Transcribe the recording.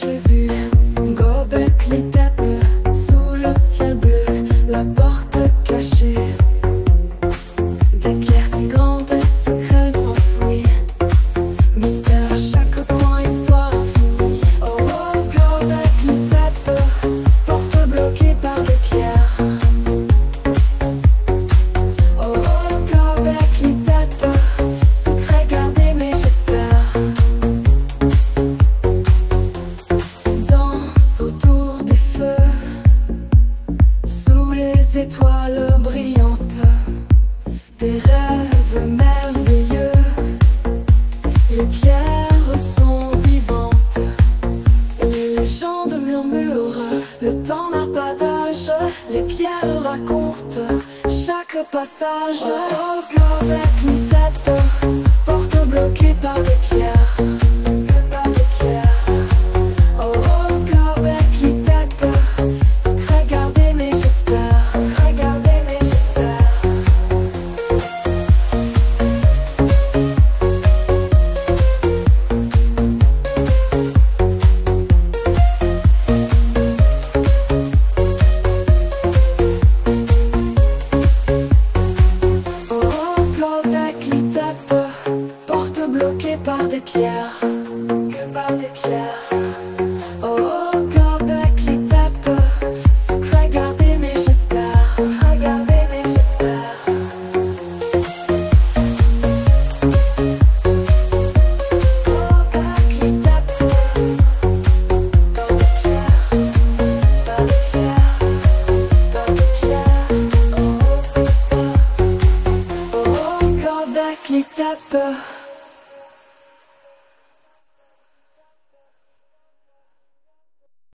j'ai vu Gobeck les sous le ciel bleu La porte cachée. étoiles brillantes, des rêves merveilleux. Les pierres sont vivantes, les légendes murmurent. Le temps n'a pas d'âge, les pierres racontent chaque passage. Oh, porte bloquée par des pierres. Que par des pierres. Oh, Corbec qui tape, secret gardé, mais j'espère. Gardé, mais j'espère. Corbec qui tape, par des pierres. Par des pierres. Par des pierres. Oh, oh, oh. Oh, les tape